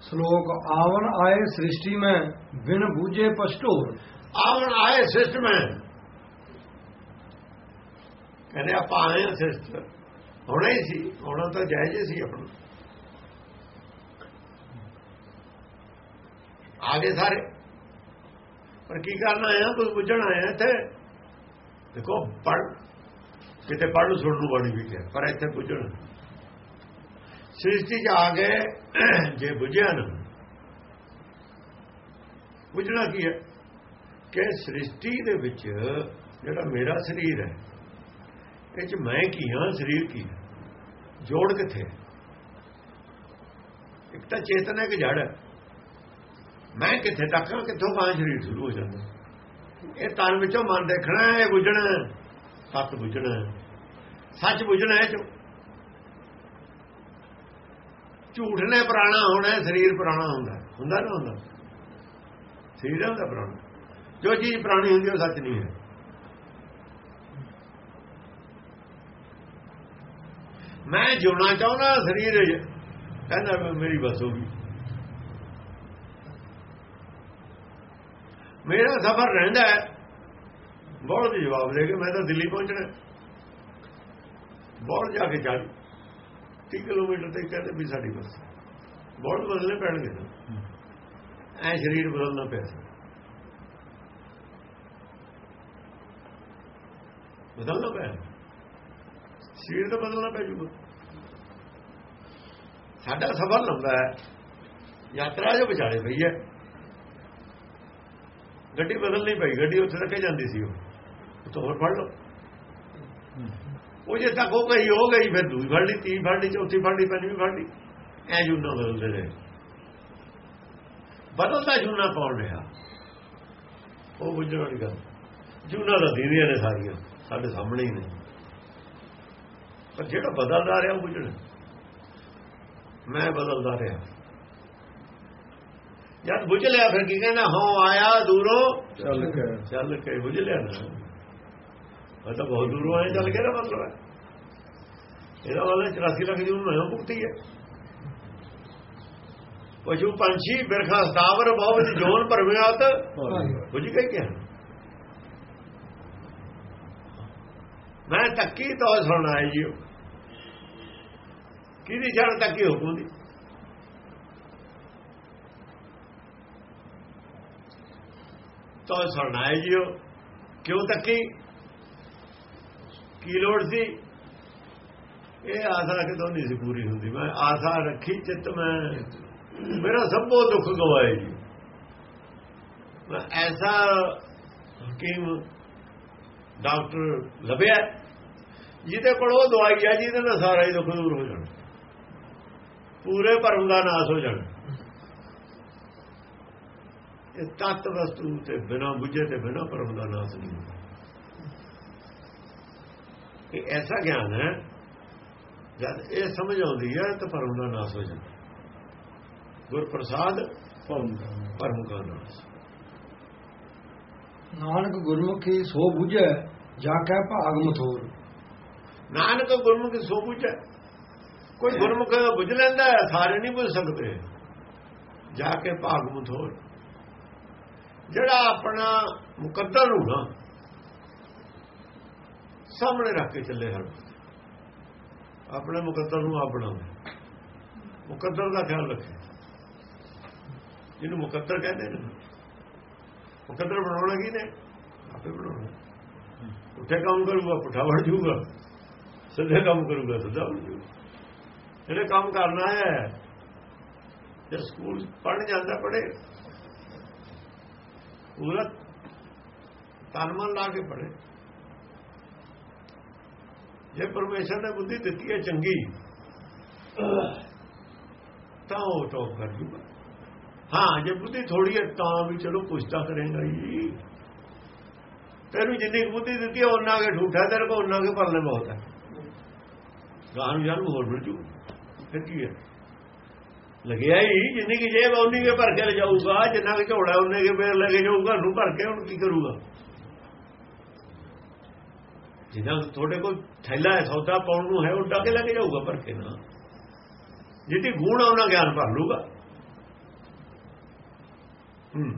ਸ਼ਲੋਕ ਆਵਣ ਆਏ ਸ੍ਰਿਸ਼ਟੀ ਮੈਂ, ਬਿਨ ਬੂਝੇ ਪਸ਼ਟੋਰ ਆਵਣ ਆਏ ਸ੍ਰਿਸ਼ਟ ਮੈਂ। ਕਹਿੰਦੇ ਆਪਾਂ ਆਏ ਸ੍ਰਿਸ਼ਟ। ਹੋਣਾ ਹੀ ਸੀ, ਹੋਣਾ ਤਾਂ ਜਾਇਜ਼ ਸੀ ਆਪਣਾ। ਆਗੇ ਸਾਰੇ। ਪਰ ਕੀ ਕਰਨਾ ਆਇਆ ਕੁਝ ਬੁੱਝਣ ਆਇਆ ਇੱਥੇ? ਦੇਖੋ ਪੜ ਕਿਤੇ ਪੜ ਨੂੰ ਸੁਣਨ ਨੂੰ ਬੜੀ ਵੀ ਕਿਹਾ ਪਰ ਇੱਥੇ ਬੁੱਝਣ ਸ੍ਰਿਸ਼ਟੀ ਚ ਆ ਗਏ ਜੇ ਬੁਝਿਆ ਨਾ ਬੁਝਣਾ ਕੀ ਹੈ? ਕਿ ਸ੍ਰਿਸ਼ਟੀ ਦੇ ਵਿੱਚ ਜਿਹੜਾ ਮੇਰਾ ਸਰੀਰ ਹੈ ਇਹ ਚ ਮੈਂ ਕੀ ਹਾਂ ਸਰੀਰ ਕੀ ਹੈ? ਜੋੜ ਕਿੱਥੇ ਇੱਕ ਤਾਂ ਚੇਤਨ ਹੈ ਕਿ ਜੜ ਹੈ। ਮੈਂ ਕਿੱਥੇ ਤੱਕ ਹਾਂ ਕਿੱਥੋਂ ਬਾਹਰ ਸਰੀਰ ਸ਼ੁਰੂ ਹੋ ਜਾਂਦਾ? ਇਹ ਤਨ ਵਿੱਚੋਂ ਮਨ ਦੇਖਣਾ ਹੈ ਇਹ ਬੁੱਝਣਾ ਹੈ, ਸੱਚ ਬੁੱਝਣਾ ਸੱਚ ਬੁੱਝਣਾ ਹੈ ਚੋ ਝੂਠ ਨੇ ਪੁਰਾਣਾ ਹੋਣਾ, ਸਰੀਰ ਪੁਰਾਣਾ ਹੁੰਦਾ। ਹੁੰਦਾ ਨਾ ਹੁੰਦਾ? ਸਰੀਰ ਹੁੰਦਾ ਪੁਰਾਣਾ। ਜੋ ਚੀਜ਼ ਪੁਰਾਣੀ ਹੁੰਦੀ ਉਹ ਸੱਚ ਨਹੀਂ ਹੈ। ਮੈਂ ਜਿਉਣਾ ਚਾਹੁੰਦਾ, ਸਰੀਰ ਕਹਿੰਦਾ ਮੇਰੀ ਬਸ ਹੋ ਗਈ। ਮੇਰਾ ਸਫ਼ਰ ਰਹਿੰਦਾ ਹੈ। ਬਹੁਤ ਜਵਾਬ ਦੇ ਕੇ ਮੈਂ ਤਾਂ ਦਿੱਲੀ ਪਹੁੰਚਣਾ। ਬਹੁਤ ਜਾ ਕੇ ਚੱਲ 30 ਕਿਲੋਮੀਟਰ ਤੇ ਕਹਿੰਦੇ ਵੀ ਸਾਡੀ ਬੱਸ। ਬਹੁਤ ਬਦਲਣੇ ਪੈਣਗੇ। ਨਾ ਐ ਸਰੀਰ ਬਦਲਣਾ ਪਿਆ ਬਦਲਣਾ ਪਿਆ। ਸਰੀਰ ਤਾਂ ਬਦਲਣਾ ਪੈ ਜੂਗਾ। ਸਾਡਾ ਸਫ਼ਰ ਲੰਬਾ ਹੈ। ਯਾਤਰਾ ਜੋ ਵਿਚਾਲੇ ਪਈ ਹੈ। ਗੱਡੀ ਬਦਲਣੀ ਪਈ। ਗੱਡੀ ਉੱਥੇ ਤੱਕ ਜਾਂਦੀ ਸੀ ਉਹ। ਤੋਂ ਹੋਰ ਫੜ ਲਓ। ਉਹ ਜੇ ਤੱਕ ਉਹ ਗਈ ਹੋ ਗਈ ਫਿਰ ਦੂਜੀ ਫੜ ਲਈ ਤੀਜੀ ਫੜ ਲਈ ਚੌਥੀ ਫੜ ਲਈ ਪੰਜਵੀਂ ਫੜ ਲਈ। ਐ ਜੁਨਾ ਬਦਲਦੇ ਰਹੇ। ਬਦਲਦਾ ਜੁਨਾ ਕੌਣ ਰਿਹਾ? ਉਹ ਬੁੱਝਣ ਵਾਲੀ ਗੱਲ। ਜੁਨਾ ਦਾ ਦੀਦੀਆਂ ਨੇ ਸਾਰੀਆਂ ਸਾਡੇ ਸਾਹਮਣੇ ਹੀ ਨੇ। ਪਰ ਜਿਹੜਾ ਬਦਲਦਾ ਰਿਹਾ ਉਹ ਬੁੱਝਣ ਮੈਂ ਬਦਲਦਾ ਰਿਹਾ। ਜਦ ਬੁੱਝ ਲਿਆ ਫਿਰ ਕੀ ਕਹਿੰਦਾ? ਹਾਂ ਆਇਆ ਦੂਰੋਂ। ਚੱਲ ਕੇ। ਚੱਲ ਕੇ ਬੁੱਝ ਲਿਆ ਨਾ। ਮੈਂ ਤਾਂ ਬਹੁਤ ਦੂਰੋਂ ਆਇਆ, ਚੱਲ ਕੇ ਦਾ ਮਤਲਬ ਹੈ ਇਹਦਾ ਵਾਲਾ 84 ਲੱਖ ਜੂਨ ਮੈਂ ਭੁਗਤੀ ਹੈ ਪਸ਼ੂ ਪੰਛੀ, ਬਿਰਖਾ ਸਤਾਵਰ ਬਹੁਤ ਜੋਨ, ਭਰਮਿਆਤ ਬੁੱਝ ਗਈ ਕਿਆ ਮੈਂ ਤੱਕੀ ਤੋਂ ਸੁਣਾ ਜੀ ਕਿਹਦੀ ਜੜ ਤੱਕੀ ਹੁਕਮ ਦੀ? ਤੋਂ ਸੁਣਾ ਜੀ ਕਿਉਂ ਤੱਕੀ? ਕੀ ਲੋੜ ਸੀ? ਇਹ ਆਸਾ ਕਿਦੋਂ ਨਹੀਂ ਸੀ ਪੂਰੀ ਹੁੰਦੀ। ਮੈਂ ਆਸਾ ਰੱਖੀ, ਚਿੱਤ ਮੈਂ ਮੇਰਾ ਸਭੋ ਦੁੱਖ ਗਵਾਏ ਜੀ। ਮੈਂ ਐਸਾ ਹਕੀਮ ਡਾਕਟਰ ਲੱਭਿਆ ਜਿਹਦੇ ਕੋਲ ਉਹ ਦਵਾਈ ਹੈ ਜਿਹਦੇ ਨਾਲ ਸਾਰਾ ਹੀ ਦੁੱਖ ਦੂਰ ਹੋ ਜਾਣਾ। ਪੂਰੇ ਭਰਮ ਦਾ ਨਾਸ ਹੋ ਜਾਣਾ। ਇਹ ਤਤ ਵਸਤੂ ਤੇ ਬਿਨਾ ਬੁੱਝੇ ਤੇ ਬਿਨਾ ਭਰਮ ਦਾ ਨਾਸ ਨਹੀਂ ਹੁੰਦਾ। ਕਿ ਐਸਾ ਗਿਆਨ ਹੈ ਜਦ ਇਹ ਸਮਝ ਆਉਂਦੀ ਹੈ ਤਾਂ ਪਰਮ ਦਾ ਨਾਸ ਹੋ ਜਾਂਦਾ। ਗੁਰ ਪ੍ਰਸਾਦ ਪਰਮ ਦਾ ਨਾਸ। ਨਾਨਕ ਗੁਰਮੁਖੀ ਸੋ ਬੁਝੈ ਜਾ ਕੈ ਭਾਗ ਮਥੋਰ। ਨਾਨਕ ਗੁਰਮੁਖੀ ਸੋ ਬੁਝੈ। ਕੋਈ ਗੁਰਮੁਖ ਬੁਝ ਲੈਂਦਾ ਸਾਰੇ ਨਹੀਂ ਬੁਝ ਸਕਦੇ। ਜਾ ਕੇ ਭਾਗ ਮਥੋਰ। ਜਿਹੜਾ ਆਪਣਾ ਮੁਕੱਦਰ ਹੋਣਾ ਸਾਹਮਣੇ ਰੱਖ ਕੇ ਚੱਲੇ ਹਰ ਆਪਣੇ ਮੁਕੱਦਰ ਨੂੰ ਆਪ ਬਣਾਉਂਦਾ ਮੁਕੱਦਰ ਦਾ ਖਿਆਲ ਰੱਖੇ। ਜਿਹਨੂੰ ਮੁਕੱਦਰ ਕਹਿੰਦੇ ਨੇ ਮੁਕੱਦਰ ਬਣਾਉਣਾ ਕੀ ਨੇ ਆਪੇ ਬਣਾਉਣਾ। ਉੱਥੇ ਕੰਮ ਕਰੂਗਾ, ਪੁੱਠਾ ਵੜ ਜੂਗਾ ਸਿੱਧੇ ਕੰਮ ਕਰੂਗਾ, ਸਿੱਧਾ ਵੜ ਜੂਗਾ ਜਿਹੜੇ ਕੰਮ ਕਰਨਾ ਹੈ, ਜੇ ਸਕੂਲ ਪੜ੍ਹਨ ਜਾਂਦਾ, ਪੜ੍ਹੇ। ਪੂਰਾ ਤਨ ਮਨ ਲਾ ਕੇ ਪੜ੍ਹੇ। ਜੇ ਪਰਮੇਸ਼ਰ ਨੇ ਬੁੱਧੀ ਦਿੱਤੀ ਹੈ ਚੰਗੀ, ਤਾਂ ਉਹ ਟੋਪ ਕਰ ਜੂਗਾ। ਹਾਂ, ਜੇ ਬੁੱਧੀ ਥੋੜੀ ਹੈ, ਤਾਂ ਵੀ ਚਲੋ ਪੁੱਛਤਾ ਕਰੇਗਾ ਹੀ। ਤੈਨੂੰ ਜਿੰਨੀ ਕੁ ਬੁੱਧੀ ਦਿੱਤੀ ਹੈ ਉਹਨਾਂ ਕੇ ਝੂਠਾ ਤੇਰੇ ਕੋਲ ਉਹਨਾਂ ਕੇ ਪਰਲੇ ਬਹੁਤ ਹੈ। ਗਾਂ ਜਨ ਹੋਰ ਮਿਲ ਜੂ। ਫਿਰ ਕੀ ਹੈ? ਲੱਗਿਆ ਹੀ, ਜਿੰਨੀ ਕੀ ਜੇਬ ਉਹਨੀ ਕੇ ਭਰ ਕੇ ਲੈ ਜਾਊਗਾ ਜਿੰਨਾ ਕਿ ਝੋੜਾ ਉਹਨੇ ਕੇ ਫੇਰ ਲੈ ਕੇ ਜਾਊਗਾ। ਨੂੰ ਭਰ ਕੇ ਹੁਣ ਕੀ ਕਰੂਗਾ? ਜਿਹਨਾਂ ਤੁਹਾਡੇ ਕੋਲ ਥੈਲਾ ਹੈ, ਸੌਦਾ ਪਾਉਣ ਨੂੰ ਹੈ, ਉਹ ਟਾਕੇ ਲੈ ਕੇ ਜਾਊਗਾ ਭਰ ਕੇ ਨਾ ਜਿੱਤੀ ਗੂਣ ਉਹਨਾਂ ਗਿਆਨ ਭਰ ਲੂਗਾ ਹੂੰ।